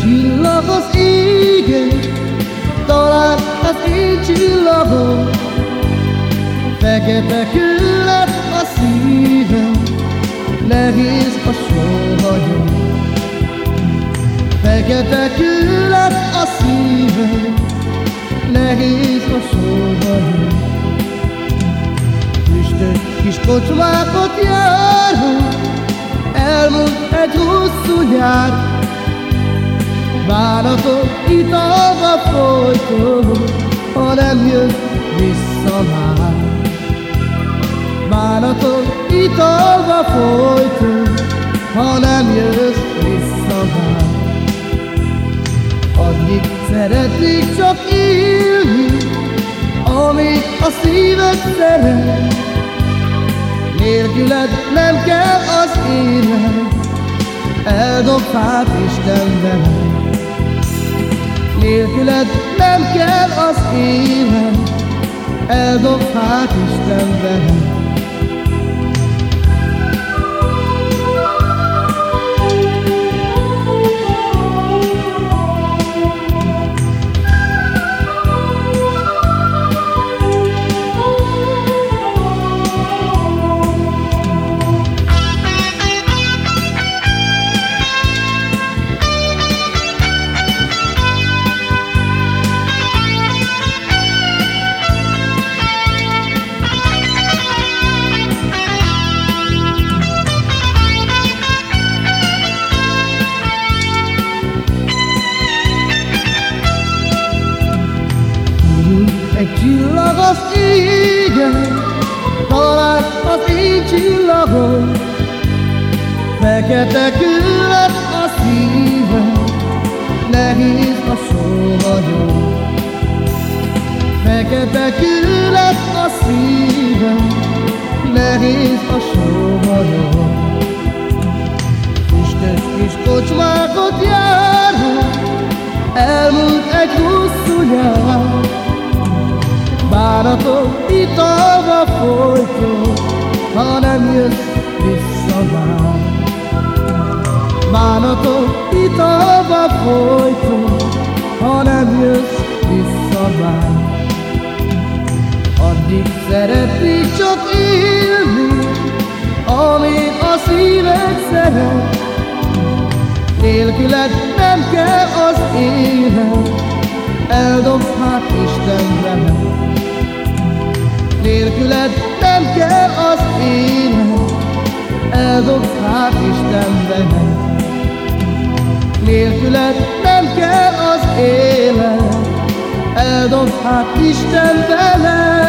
Csillag az égen, talán az én csillagom, Fekete kő a szívem, nehéz a sorhagyom. Fekete kő a szívem, nehéz a sorhagyom. Füstös kis kocsmákat járunk, elmúlt egy hosszú nyár, Bánatok italva folyton, ha nem jön vissza már. Bánatok italva folyton, ha nem jössz vissza már. Addig szeretnék csak élni, amíg a szíved szeret. Nélküled nem kell az élet, eldobhat Isten velem. Nélküled nem kell az élet, eldobhat Isten velem. Az én csillagom, Fekete küllet a szívem, nehéz a sóhagyom. Fekete küllet a szívem, nehéz a sóhagyom. Füstös kis kocsmákat járok, elmúlt egy hosszú nyár, Bánatok italva folyton, ha nem jössz vissza már. Bánatok italva folyton, ha nem jössz vissza már. Addig szeretnék csak élni, amíg a szíved szeret. Nélküled nem kell az élet, eldobhat Isten velem. Nélküled eldobhat Isten velem. Nélküled nem kell az élet, eldobhat Isten velem.